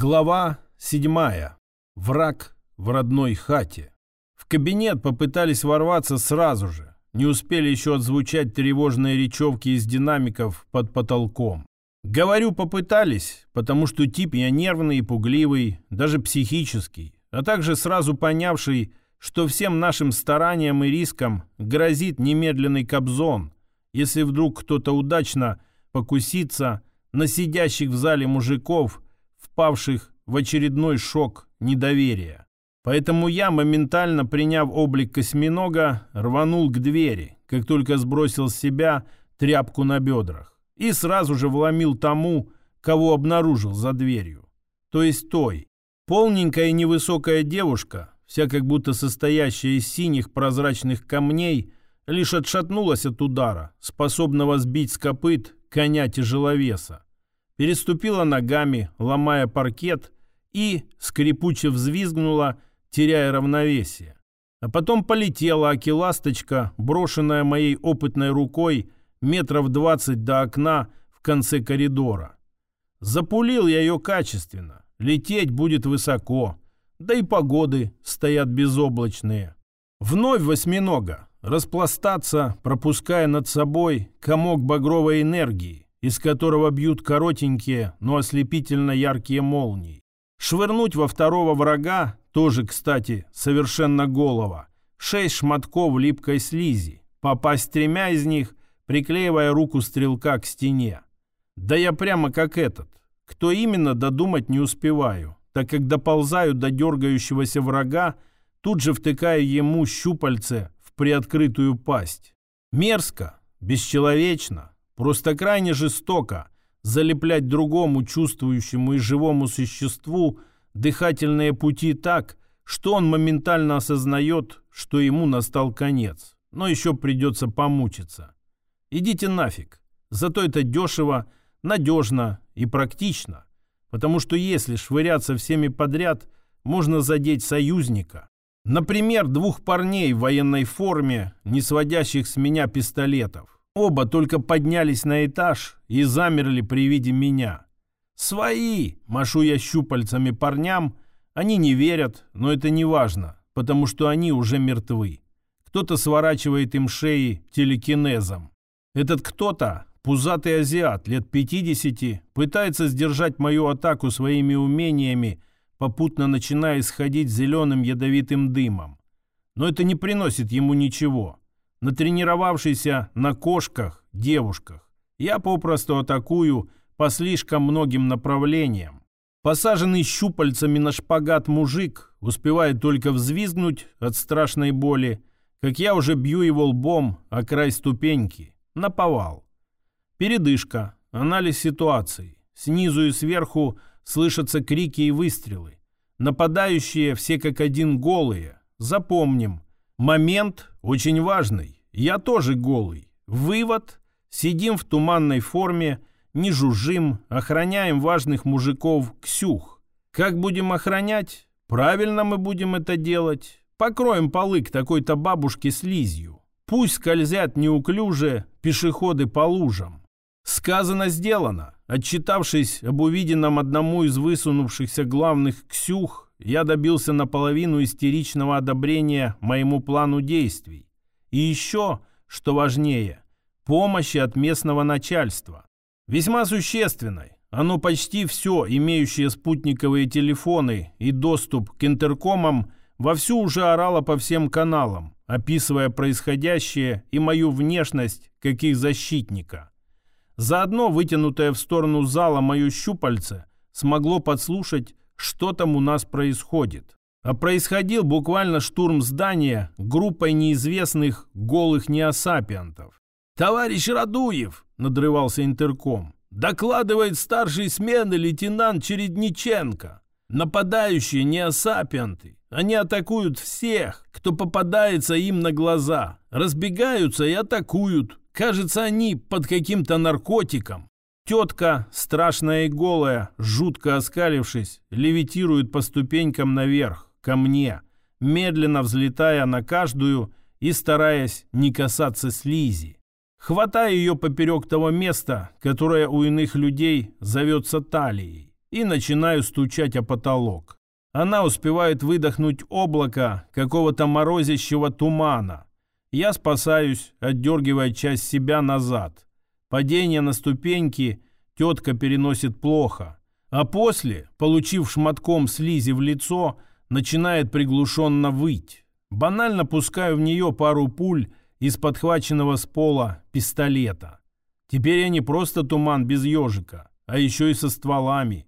Глава седьмая. Враг в родной хате. В кабинет попытались ворваться сразу же. Не успели еще отзвучать тревожные речевки из динамиков под потолком. Говорю «попытались», потому что тип я нервный и пугливый, даже психический, а также сразу понявший, что всем нашим стараниям и рискам грозит немедленный кобзон, если вдруг кто-то удачно покусится на сидящих в зале мужиков – впавших в очередной шок недоверия. Поэтому я, моментально приняв облик косьминога, рванул к двери, как только сбросил с себя тряпку на бедрах, и сразу же вломил тому, кого обнаружил за дверью. То есть той. Полненькая и невысокая девушка, вся как будто состоящая из синих прозрачных камней, лишь отшатнулась от удара, способного сбить с копыт коня-тяжеловеса переступила ногами, ломая паркет, и скрипуче взвизгнула, теряя равновесие. А потом полетела аки-ласточка, брошенная моей опытной рукой метров двадцать до окна в конце коридора. Запулил я ее качественно, лететь будет высоко, да и погоды стоят безоблачные. Вновь восьминога, распластаться, пропуская над собой комок багровой энергии, из которого бьют коротенькие, но ослепительно яркие молнии. Швырнуть во второго врага, тоже, кстати, совершенно голова, шесть шматков липкой слизи, попасть тремя из них, приклеивая руку стрелка к стене. Да я прямо как этот. Кто именно, додумать не успеваю, так как доползаю до дергающегося врага, тут же втыкаю ему щупальце в приоткрытую пасть. Мерзко, бесчеловечно, Просто крайне жестоко залеплять другому чувствующему и живому существу дыхательные пути так, что он моментально осознает, что ему настал конец, но еще придется помучиться. Идите нафиг. Зато это дешево, надежно и практично. Потому что если швыряться всеми подряд, можно задеть союзника. Например, двух парней в военной форме, не сводящих с меня пистолетов. Оба только поднялись на этаж и замерли при виде меня. «Свои!» – машу я щупальцами парням. Они не верят, но это не важно, потому что они уже мертвы. Кто-то сворачивает им шеи телекинезом. Этот кто-то, пузатый азиат лет 50, пытается сдержать мою атаку своими умениями, попутно начиная исходить зеленым ядовитым дымом. Но это не приносит ему ничего натренировавшийся на кошках, девушках. Я попросту атакую по слишком многим направлениям. Посаженный щупальцами на шпагат мужик успевает только взвизгнуть от страшной боли, как я уже бью его лбом о край ступеньки. Наповал. Передышка. Анализ ситуации. Снизу и сверху слышатся крики и выстрелы. Нападающие все как один голые. Запомним. Момент очень важный. Я тоже голый. Вывод. Сидим в туманной форме, не жужжим, охраняем важных мужиков Ксюх. Как будем охранять? Правильно мы будем это делать. Покроем полы к такой-то бабушке слизью. Пусть скользят неуклюже пешеходы по лужам. Сказано, сделано. Отчитавшись об увиденном одному из высунувшихся главных Ксюх, я добился наполовину истеричного одобрения моему плану действий. И еще, что важнее, помощи от местного начальства. Весьма существенной. Оно почти все, имеющее спутниковые телефоны и доступ к интеркомам, вовсю уже орало по всем каналам, описывая происходящее и мою внешность как их защитника. Заодно вытянутое в сторону зала мое щупальце смогло подслушать что там у нас происходит. А происходил буквально штурм здания группой неизвестных голых неосапиантов. «Товарищ Радуев!» — надрывался интерком. «Докладывает старший смены лейтенант Чередниченко. Нападающие неосапианты. Они атакуют всех, кто попадается им на глаза. Разбегаются и атакуют. Кажется, они под каким-то наркотиком. Тетка, страшная и голая, жутко оскалившись, левитирует по ступенькам наверх, ко мне, медленно взлетая на каждую и стараясь не касаться слизи. Хватая ее поперек того места, которое у иных людей зовется талией. и начинаю стучать о потолок. Она успевает выдохнуть облако какого-то морозящего тумана. Я спасаюсь, отдергивая часть себя назад. Падение на ступеньки тетка переносит плохо. А после, получив шматком слизи в лицо, начинает приглушенно выть. Банально пускаю в нее пару пуль из подхваченного с пола пистолета. Теперь я не просто туман без ежика, а еще и со стволами.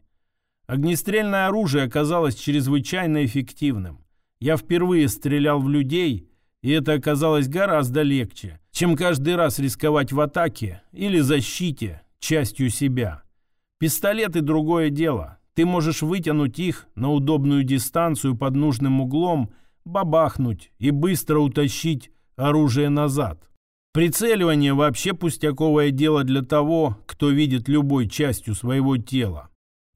Огнестрельное оружие оказалось чрезвычайно эффективным. Я впервые стрелял в людей, и это оказалось гораздо легче, чем каждый раз рисковать в атаке или защите частью себя. Пистолеты – другое дело. Ты можешь вытянуть их на удобную дистанцию под нужным углом, бабахнуть и быстро утащить оружие назад. Прицеливание вообще пустяковое дело для того, кто видит любой частью своего тела.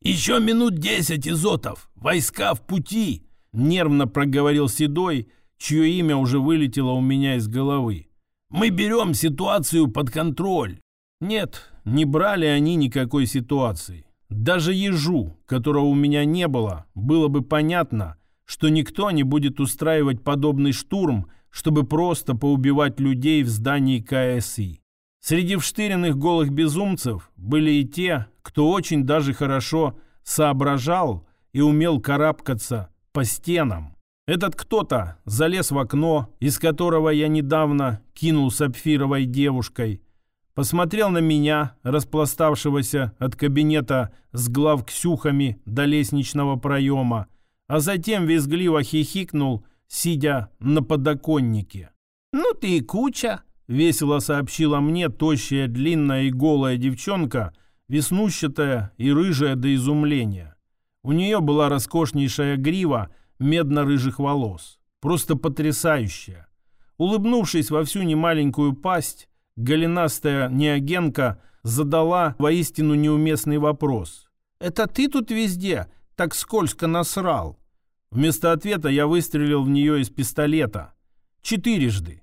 «Еще минут десять, Изотов! Войска в пути!» Нервно проговорил Седой, чье имя уже вылетело у меня из головы. «Мы берем ситуацию под контроль!» Нет, не брали они никакой ситуации. Даже ежу, которого у меня не было, было бы понятно, что никто не будет устраивать подобный штурм, чтобы просто поубивать людей в здании КСИ. Среди вштыренных голых безумцев были и те, кто очень даже хорошо соображал и умел карабкаться по стенам. Этот кто-то залез в окно, из которого я недавно кинул сапфировой девушкой, посмотрел на меня, распластавшегося от кабинета с главксюхами до лестничного проема, а затем визгливо хихикнул, сидя на подоконнике. «Ну ты и куча!» — весело сообщила мне тощая, длинная и голая девчонка, веснущатая и рыжая до изумления. У нее была роскошнейшая грива медно-рыжих волос. Просто потрясающая. Улыбнувшись во всю немаленькую пасть, голенастая неогенка задала воистину неуместный вопрос. «Это ты тут везде так скользко насрал?» Вместо ответа я выстрелил в нее из пистолета. Четырежды.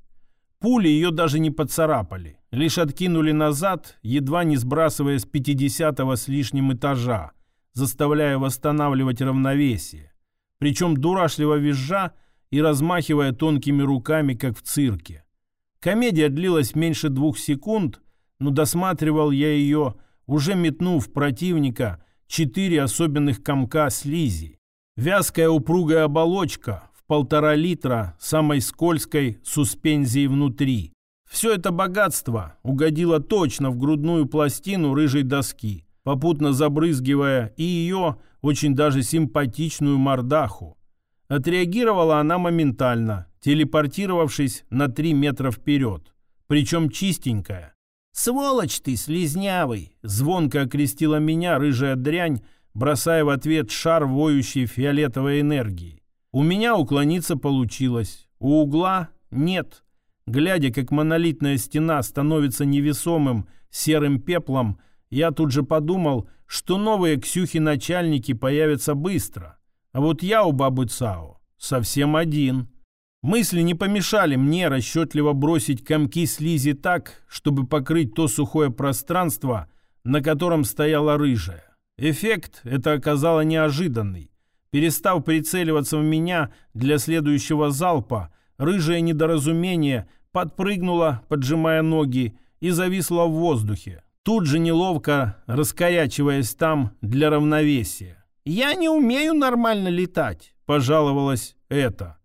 Пули ее даже не поцарапали, лишь откинули назад, едва не сбрасывая с 50-го с лишним этажа, заставляя восстанавливать равновесие. Причем дурашливо визжа и размахивая тонкими руками, как в цирке. Комедия длилась меньше двух секунд, но досматривал я ее, уже метнув противника четыре особенных комка слизи. Вязкая упругая оболочка, полтора литра самой скользкой суспензии внутри. Все это богатство угодило точно в грудную пластину рыжей доски, попутно забрызгивая и ее очень даже симпатичную мордаху. Отреагировала она моментально, телепортировавшись на три метра вперед, причем чистенькая. «Сволочь ты, слезнявый!» — звонко окрестила меня рыжая дрянь, бросая в ответ шар воющей фиолетовой энергии. У меня уклониться получилось. У угла нет. Глядя, как монолитная стена становится невесомым серым пеплом, я тут же подумал, что новые Ксюхи-начальники появятся быстро. А вот я у бабы Цао совсем один. Мысли не помешали мне расчетливо бросить комки слизи так, чтобы покрыть то сухое пространство, на котором стояла рыжая. Эффект это оказало неожиданный. Перестав прицеливаться в меня для следующего залпа, рыжее недоразумение подпрыгнуло, поджимая ноги, и зависло в воздухе, тут же неловко раскорячиваясь там для равновесия. «Я не умею нормально летать», — пожаловалась это.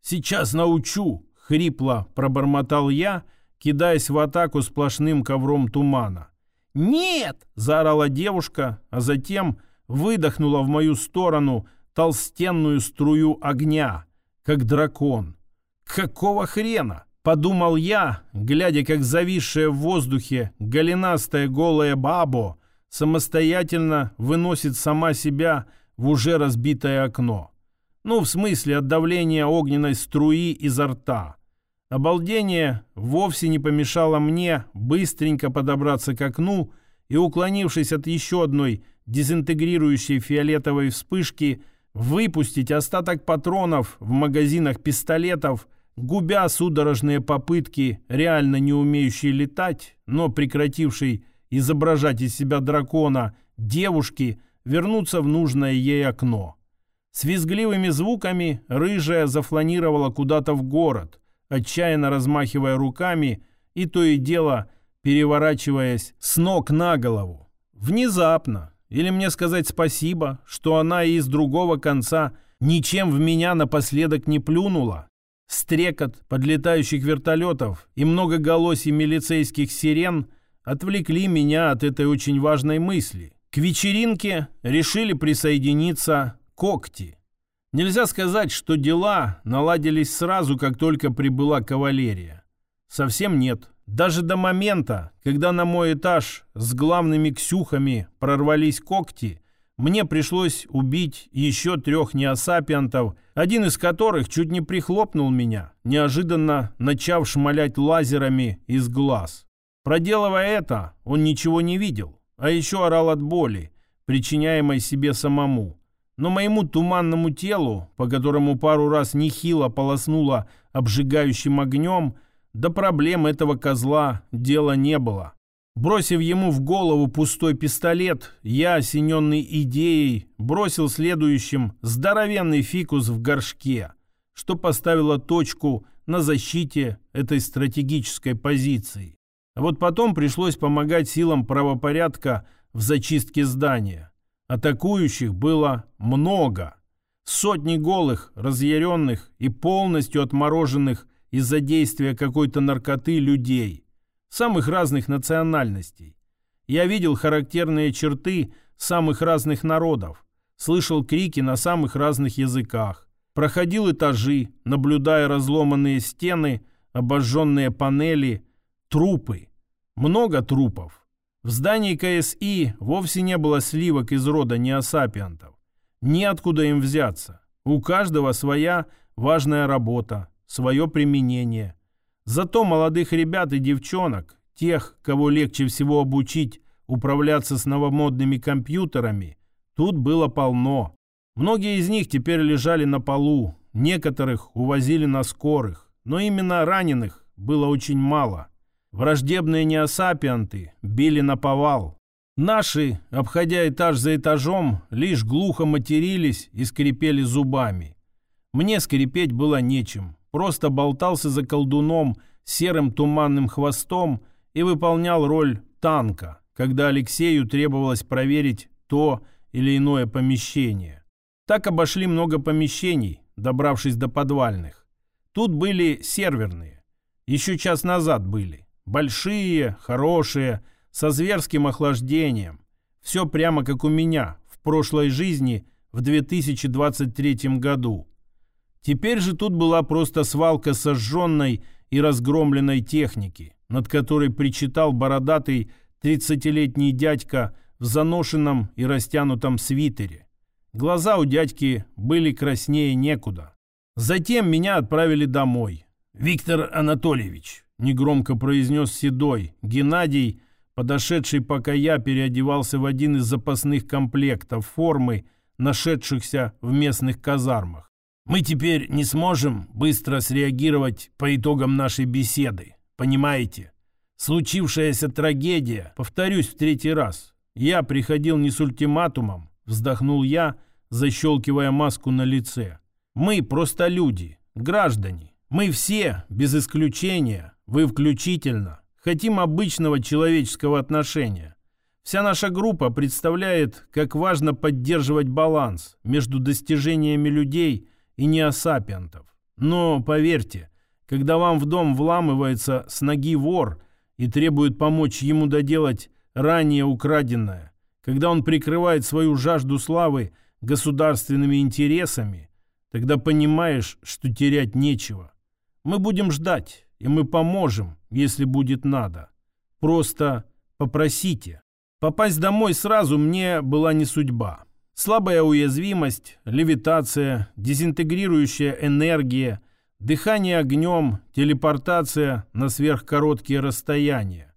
«Сейчас научу», — хрипло пробормотал я, кидаясь в атаку сплошным ковром тумана. «Нет!» — заорала девушка, а затем выдохнула в мою сторону — толстенную струю огня, как дракон. «Какого хрена?» — подумал я, глядя, как зависшая в воздухе голенастая голая бабо самостоятельно выносит сама себя в уже разбитое окно. Ну, в смысле от давления огненной струи изо рта. Обалдение вовсе не помешало мне быстренько подобраться к окну и, уклонившись от еще одной дезинтегрирующей фиолетовой вспышки, выпустить остаток патронов в магазинах пистолетов, губя судорожные попытки реально не умеющей летать, но прекратившей изображать из себя дракона девушки вернуться в нужное ей окно. С визгливыми звуками рыжая зафланировала куда-то в город, отчаянно размахивая руками и то и дело переворачиваясь с ног на голову. Внезапно, или мне сказать спасибо, что она из другого конца ничем в меня напоследок не плюнула. Стрекот подлетающих вертолетов и многоголосие милицейских сирен отвлекли меня от этой очень важной мысли. К вечеринке решили присоединиться когти. Нельзя сказать, что дела наладились сразу, как только прибыла кавалерия. Совсем нет. Даже до момента, когда на мой этаж с главными ксюхами прорвались когти, мне пришлось убить еще трех неосапиантов, один из которых чуть не прихлопнул меня, неожиданно начав шмалять лазерами из глаз. Проделывая это, он ничего не видел, а еще орал от боли, причиняемой себе самому. Но моему туманному телу, по которому пару раз нехило полоснуло обжигающим огнем, до проблем этого козла дела не было. Бросив ему в голову пустой пистолет, я, осененный идеей, бросил следующим здоровенный фикус в горшке, что поставило точку на защите этой стратегической позиции. А вот потом пришлось помогать силам правопорядка в зачистке здания. Атакующих было много. Сотни голых, разъяренных и полностью отмороженных из-за действия какой-то наркоты людей, самых разных национальностей. Я видел характерные черты самых разных народов, слышал крики на самых разных языках, проходил этажи, наблюдая разломанные стены, обожженные панели, трупы. Много трупов. В здании КСИ вовсе не было сливок из рода неосапиантов. Неоткуда им взяться. У каждого своя важная работа, свое применение. Зато молодых ребят и девчонок, тех, кого легче всего обучить управляться с новомодными компьютерами, тут было полно. Многие из них теперь лежали на полу, некоторых увозили на скорых, но именно раненых было очень мало. Враждебные неосапианты били на повал. Наши, обходя этаж за этажом, лишь глухо матерились и скрипели зубами. Мне скрипеть было нечем просто болтался за колдуном серым туманным хвостом и выполнял роль танка, когда Алексею требовалось проверить то или иное помещение. Так обошли много помещений, добравшись до подвальных. Тут были серверные. Еще час назад были. Большие, хорошие, со зверским охлаждением. Все прямо как у меня в прошлой жизни в 2023 году. Теперь же тут была просто свалка сожженной и разгромленной техники, над которой причитал бородатый тридцатилетний дядька в заношенном и растянутом свитере. Глаза у дядьки были краснее некуда. Затем меня отправили домой. «Виктор Анатольевич», — негромко произнес Седой, Геннадий, подошедший, пока я переодевался в один из запасных комплектов формы, нашедшихся в местных казармах. Мы теперь не сможем быстро среагировать по итогам нашей беседы. Понимаете? Случившаяся трагедия, повторюсь в третий раз. Я приходил не с ультиматумом, вздохнул я, защелкивая маску на лице. Мы просто люди, граждане. Мы все, без исключения, вы включительно, хотим обычного человеческого отношения. Вся наша группа представляет, как важно поддерживать баланс между достижениями людей и неосапиантов. Но поверьте, когда вам в дом вламывается с ноги вор и требует помочь ему доделать ранее украденное, когда он прикрывает свою жажду славы государственными интересами, тогда понимаешь, что терять нечего. Мы будем ждать, и мы поможем, если будет надо. Просто попросите. Попасть домой сразу мне была не судьба. Слабая уязвимость, левитация, дезинтегрирующая энергия, дыхание огнем, телепортация на сверхкороткие расстояния.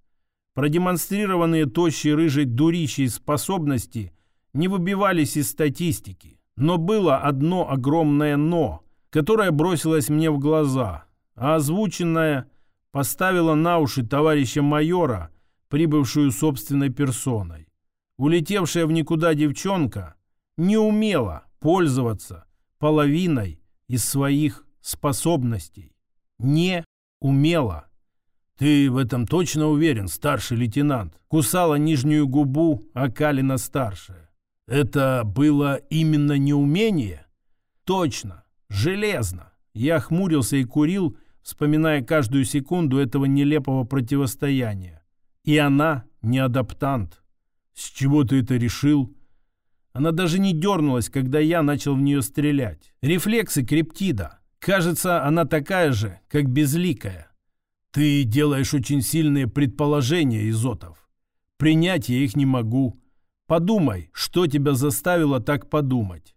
Продемонстрированные тощей рыжей дурищей способности не выбивались из статистики. Но было одно огромное «но», которое бросилось мне в глаза, а озвученное поставило на уши товарища майора, прибывшую собственной персоной. улетевшая в никуда девчонка не умела пользоваться половиной из своих способностей. Не умела. «Ты в этом точно уверен, старший лейтенант?» Кусала нижнюю губу Акалина-старшая. «Это было именно неумение?» «Точно. Железно». Я хмурился и курил, вспоминая каждую секунду этого нелепого противостояния. И она не адаптант. «С чего ты это решил?» Она даже не дернулась, когда я начал в нее стрелять. Рефлексы криптида. Кажется, она такая же, как безликая. Ты делаешь очень сильные предположения, Изотов. Принять я их не могу. Подумай, что тебя заставило так подумать.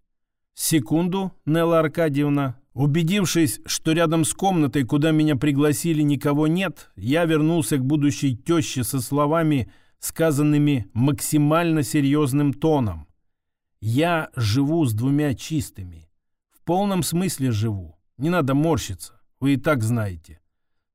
Секунду, Нелла Аркадьевна. Убедившись, что рядом с комнатой, куда меня пригласили, никого нет, я вернулся к будущей теще со словами, сказанными максимально серьезным тоном. Я живу с двумя чистыми. В полном смысле живу. Не надо морщиться, вы и так знаете.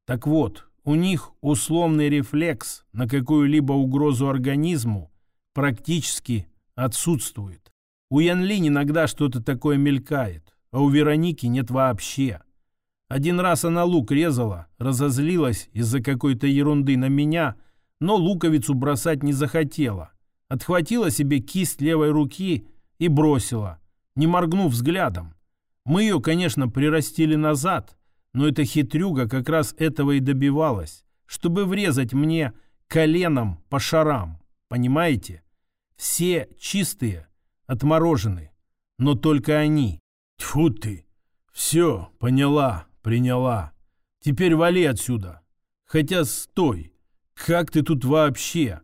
Так вот, у них условный рефлекс на какую-либо угрозу организму практически отсутствует. У Янлин иногда что-то такое мелькает, а у Вероники нет вообще. Один раз она лук резала, разозлилась из-за какой-то ерунды на меня, но луковицу бросать не захотела. Отхватила себе кисть левой руки и бросила, не моргнув взглядом. Мы ее, конечно, прирастили назад, но эта хитрюга как раз этого и добивалась, чтобы врезать мне коленом по шарам. Понимаете? Все чистые, отморожены, но только они. Тьфу ты! Все, поняла, приняла. Теперь вали отсюда. Хотя стой, как ты тут вообще?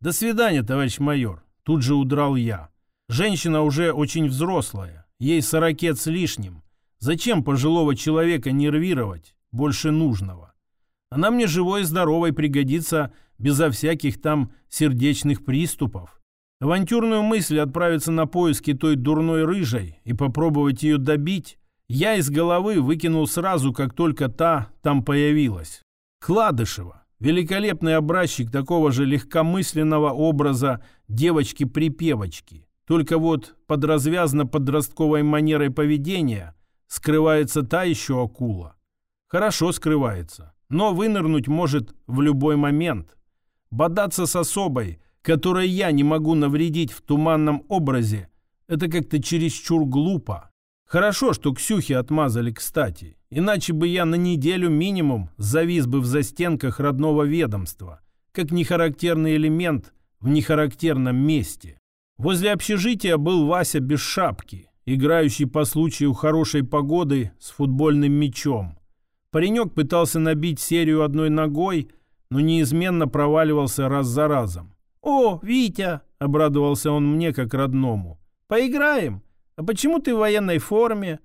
До свидания, товарищ майор. Тут же удрал я. Женщина уже очень взрослая, ей сорокет с лишним. Зачем пожилого человека нервировать больше нужного? Она мне живой и здоровой пригодится безо всяких там сердечных приступов. Авантюрную мысль отправиться на поиски той дурной рыжей и попробовать ее добить я из головы выкинул сразу, как только та там появилась. Кладышева, великолепный образчик такого же легкомысленного образа девочки-припевочки. Только вот под развязно-подростковой манерой поведения скрывается та еще акула. Хорошо скрывается, но вынырнуть может в любой момент. Бодаться с особой, которой я не могу навредить в туманном образе, это как-то чересчур глупо. Хорошо, что Ксюхи отмазали кстати, иначе бы я на неделю минимум завис бы в застенках родного ведомства, как нехарактерный элемент в нехарактерном месте. Возле общежития был Вася без шапки, играющий по случаю хорошей погоды с футбольным мячом. Паренек пытался набить серию одной ногой, но неизменно проваливался раз за разом. «О, Витя!» — обрадовался он мне как родному. «Поиграем? А почему ты в военной форме?»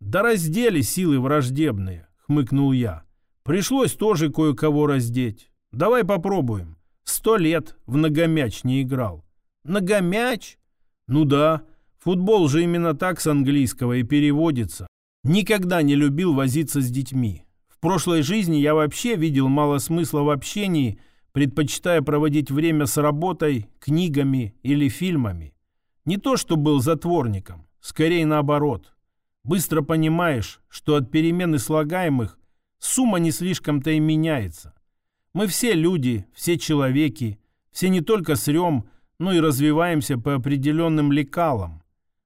«Да раздели силы враждебные», — хмыкнул я. «Пришлось тоже кое-кого раздеть. Давай попробуем. Сто лет в многомяч не играл». Ногомяч? Ну да, футбол же именно так с английского и переводится. Никогда не любил возиться с детьми. В прошлой жизни я вообще видел мало смысла в общении, предпочитая проводить время с работой, книгами или фильмами. Не то, что был затворником, скорее наоборот. Быстро понимаешь, что от перемены слагаемых сумма не слишком-то и меняется. Мы все люди, все человеки, все не только срем, ну и развиваемся по определенным лекалам.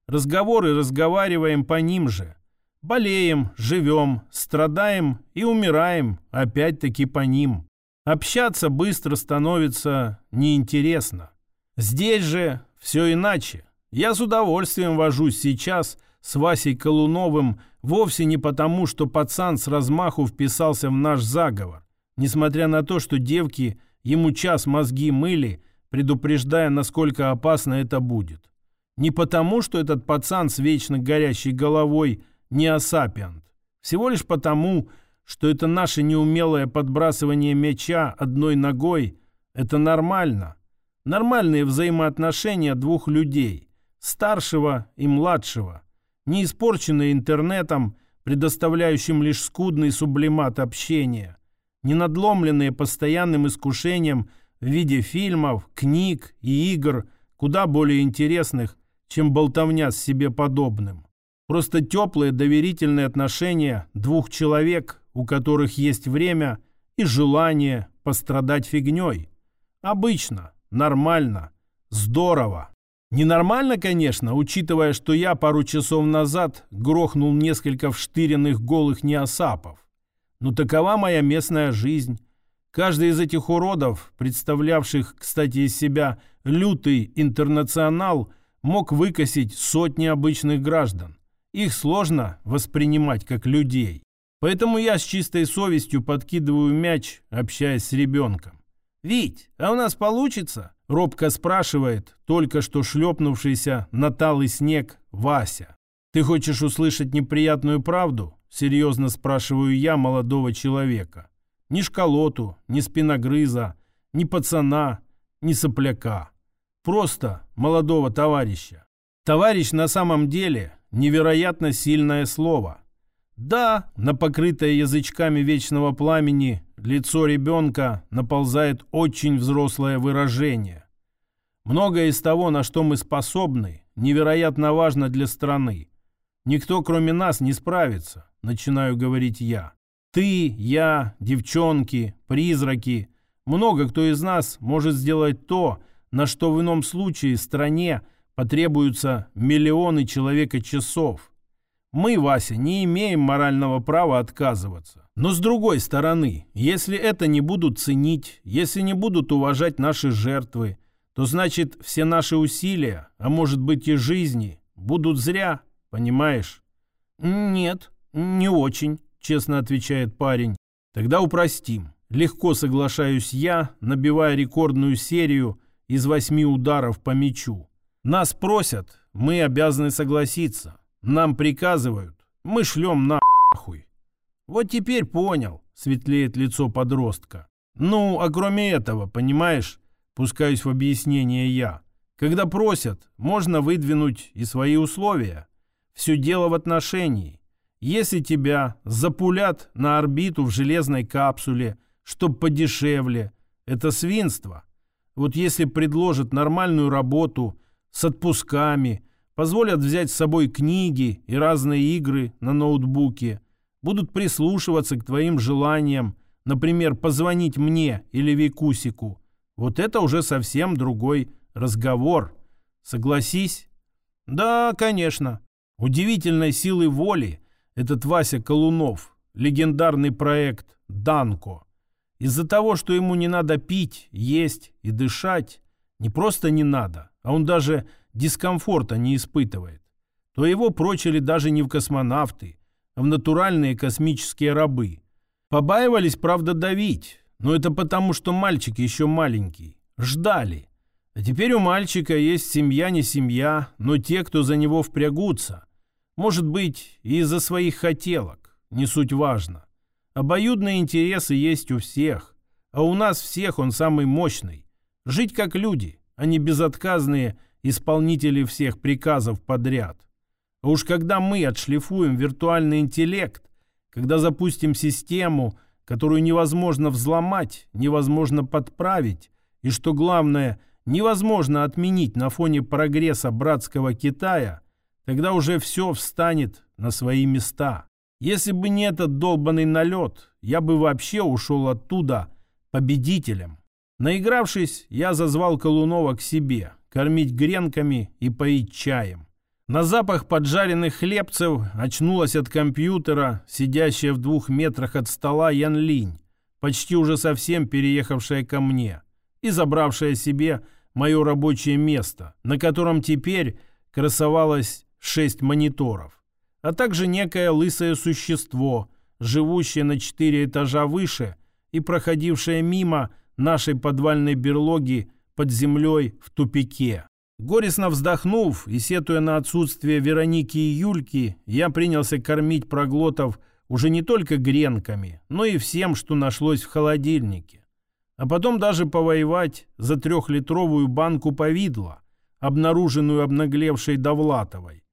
Разговоры разговариваем по ним же. Болеем, живем, страдаем и умираем опять-таки по ним. Общаться быстро становится неинтересно. Здесь же все иначе. Я с удовольствием вожусь сейчас с Васей Колуновым вовсе не потому, что пацан с размаху вписался в наш заговор. Несмотря на то, что девки ему час мозги мыли – предупреждая, насколько опасно это будет. Не потому, что этот пацан с вечно горящей головой не асапиант. Всего лишь потому, что это наше неумелое подбрасывание мяча одной ногой – это нормально. Нормальные взаимоотношения двух людей, старшего и младшего, не испорченные интернетом, предоставляющим лишь скудный сублимат общения, не надломленные постоянным искушением – в виде фильмов, книг и игр куда более интересных, чем болтовня с себе подобным. Просто теплые доверительные отношения двух человек, у которых есть время и желание пострадать фигней. Обычно, нормально, здорово. Ненормально, конечно, учитывая, что я пару часов назад грохнул несколько вштыренных голых неосапов. Но такова моя местная жизнь. Каждый из этих уродов, представлявших, кстати, из себя лютый интернационал, мог выкосить сотни обычных граждан. Их сложно воспринимать как людей. Поэтому я с чистой совестью подкидываю мяч, общаясь с ребенком. «Вить, а у нас получится?» — робко спрашивает только что шлепнувшийся на талый снег Вася. «Ты хочешь услышать неприятную правду?» — серьезно спрашиваю я молодого человека. Ни школоту, ни спиногрыза, ни пацана, ни сопляка. Просто молодого товарища. Товарищ на самом деле невероятно сильное слово. Да, на покрытое язычками вечного пламени лицо ребенка наползает очень взрослое выражение. Многое из того, на что мы способны, невероятно важно для страны. Никто, кроме нас, не справится, начинаю говорить я. Ты, я, девчонки, призраки. Много кто из нас может сделать то, на что в ином случае стране потребуются миллионы человека часов. Мы, Вася, не имеем морального права отказываться. Но с другой стороны, если это не будут ценить, если не будут уважать наши жертвы, то значит все наши усилия, а может быть и жизни, будут зря, понимаешь? Нет, не очень честно отвечает парень. Тогда упростим. Легко соглашаюсь я, набивая рекордную серию из восьми ударов по мячу. Нас просят, мы обязаны согласиться. Нам приказывают, мы шлем нахуй. Вот теперь понял, светлеет лицо подростка. Ну, а кроме этого, понимаешь, пускаюсь в объяснение я. Когда просят, можно выдвинуть и свои условия. Все дело в отношении. Если тебя запулят на орбиту в железной капсуле, чтоб подешевле, это свинство. Вот если предложат нормальную работу с отпусками, позволят взять с собой книги и разные игры на ноутбуке, будут прислушиваться к твоим желаниям, например, позвонить мне или Викусику, вот это уже совсем другой разговор. Согласись? Да, конечно. Удивительной силы воли этот Вася Колунов, легендарный проект «Данко». Из-за того, что ему не надо пить, есть и дышать, не просто не надо, а он даже дискомфорта не испытывает, то его прочили даже не в космонавты, а в натуральные космические рабы. Побаивались, правда, давить, но это потому, что мальчик еще маленький. Ждали. А теперь у мальчика есть семья не семья, но те, кто за него впрягутся – может быть, из-за своих хотелок, не суть важно. Обоюдные интересы есть у всех, а у нас всех он самый мощный. Жить как люди, а не безотказные исполнители всех приказов подряд. А уж когда мы отшлифуем виртуальный интеллект, когда запустим систему, которую невозможно взломать, невозможно подправить, и, что главное, невозможно отменить на фоне прогресса братского Китая – Тогда уже все встанет на свои места. Если бы не этот долбанный налет, я бы вообще ушел оттуда победителем. Наигравшись, я зазвал Колунова к себе, кормить гренками и поить чаем. На запах поджаренных хлебцев очнулась от компьютера, сидящая в двух метрах от стола Ян Линь, почти уже совсем переехавшая ко мне и забравшая себе мое рабочее место, на котором теперь красовалась шесть мониторов, а также некое лысое существо, живущее на четыре этажа выше и проходившее мимо нашей подвальной берлоги под землей в тупике. Горестно вздохнув и сетуя на отсутствие Вероники и Юльки, я принялся кормить проглотов уже не только гренками, но и всем, что нашлось в холодильнике. А потом даже повоевать за трехлитровую банку повидла, обнаруженную обнаглевшей Довлатовой.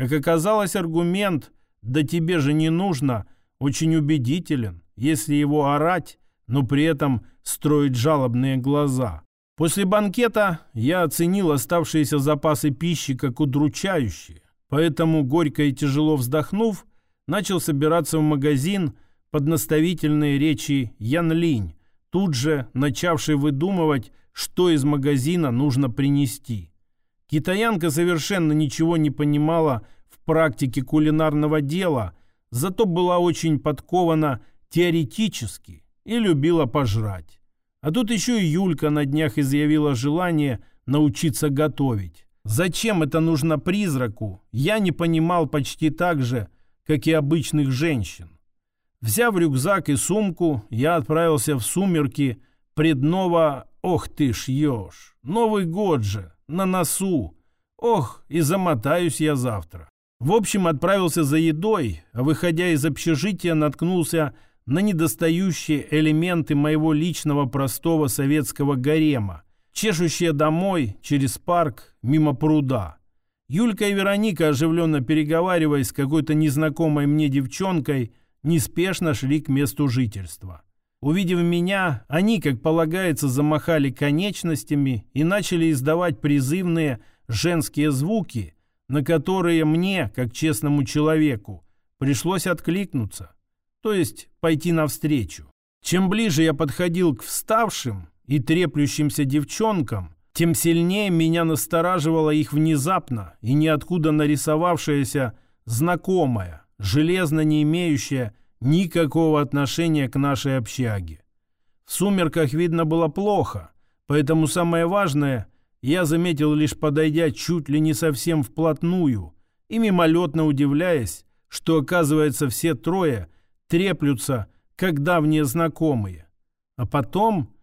Как оказалось, аргумент «да тебе же не нужно» очень убедителен, если его орать, но при этом строить жалобные глаза. После банкета я оценил оставшиеся запасы пищи как удручающие, поэтому, горько и тяжело вздохнув, начал собираться в магазин под наставительные речи Ян Линь, тут же начавший выдумывать, что из магазина нужно принести. Китаянка совершенно ничего не понимала в практике кулинарного дела, зато была очень подкована теоретически и любила пожрать. А тут еще и Юлька на днях изъявила желание научиться готовить. Зачем это нужно призраку, я не понимал почти так же, как и обычных женщин. Взяв рюкзак и сумку, я отправился в сумерки предного «Ох ты ж ешь! Новый год же! На носу! Ох, и замотаюсь я завтра!» В общем, отправился за едой, а выходя из общежития, наткнулся на недостающие элементы моего личного простого советского гарема, чешущие домой через парк мимо пруда. Юлька и Вероника, оживленно переговариваясь с какой-то незнакомой мне девчонкой, неспешно шли к месту жительства. Увидев меня, они, как полагается, замахали конечностями и начали издавать призывные женские звуки, на которые мне, как честному человеку, пришлось откликнуться то есть пойти навстречу. Чем ближе я подходил к вставшим и треплющимся девчонкам, тем сильнее меня настораживала их внезапно и ниоткуда нарисовавшаяся знакомая, железно не имеющая никакого отношения к нашей общаге. В сумерках видно было плохо, поэтому самое важное я заметил лишь подойдя чуть ли не совсем вплотную и мимолетно удивляясь, что, оказывается, все трое – треплются, как давние знакомые. А потом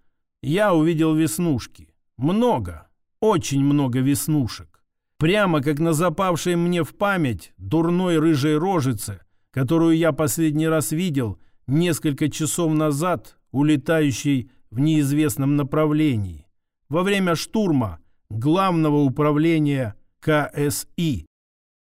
я увидел веснушки. Много, очень много веснушек. Прямо как на запавшей мне в память дурной рыжей рожице, которую я последний раз видел несколько часов назад, улетающей в неизвестном направлении, во время штурма главного управления КСИ.